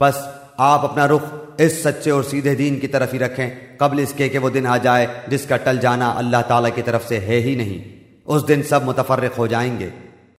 बस आप अपना रुख इस सच्चे और सीधे दीन की तरफ़ ही रखें, कबल इसके कि वो दिन आ जाए जिसका टल जाना अल्लाह ताला की तरफ़ से है ही नहीं। उस दिन सब मुतफरक हो जाएँगे।